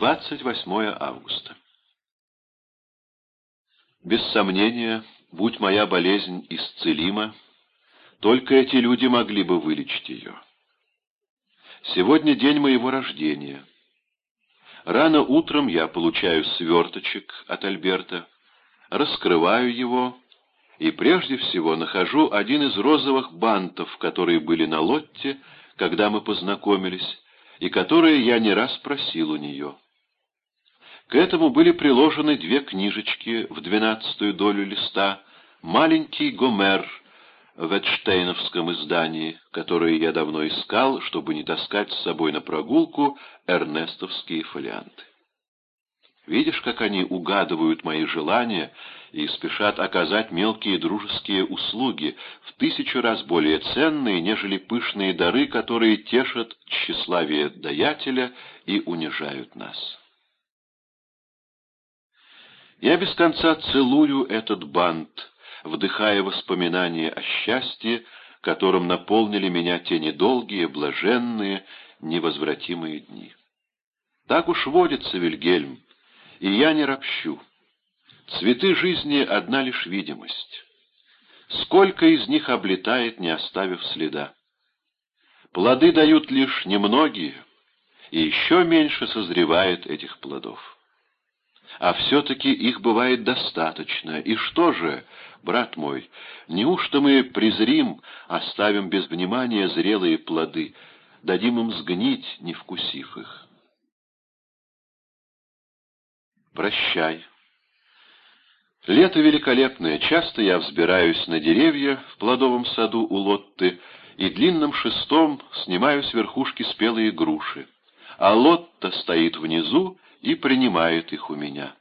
28 августа. Без сомнения, будь моя болезнь исцелима, только эти люди могли бы вылечить ее. Сегодня день моего рождения. Рано утром я получаю сверточек от Альберта, раскрываю его и прежде всего нахожу один из розовых бантов, которые были на лотте, когда мы познакомились, и которые я не раз просил у нее. К этому были приложены две книжечки в двенадцатую долю листа, маленький Гомер в Эдштейновском издании, которые я давно искал, чтобы не таскать с собой на прогулку эрнестовские фолианты. Видишь, как они угадывают мои желания и спешат оказать мелкие дружеские услуги, в тысячу раз более ценные, нежели пышные дары, которые тешат тщеславие даятеля и унижают нас. Я без конца целую этот бант, вдыхая воспоминания о счастье, которым наполнили меня те недолгие, блаженные, невозвратимые дни. Так уж водится, Вильгельм, и я не ропщу. Цветы жизни — одна лишь видимость. Сколько из них облетает, не оставив следа. Плоды дают лишь немногие, и еще меньше созревает этих плодов. А все-таки их бывает достаточно. И что же, брат мой, неужто мы презрим, оставим без внимания зрелые плоды, дадим им сгнить, не вкусив их? Прощай. Лето великолепное, часто я взбираюсь на деревья в плодовом саду у Лотты и длинным шестом снимаю с верхушки спелые груши, а Лотта стоит внизу и принимает их у меня.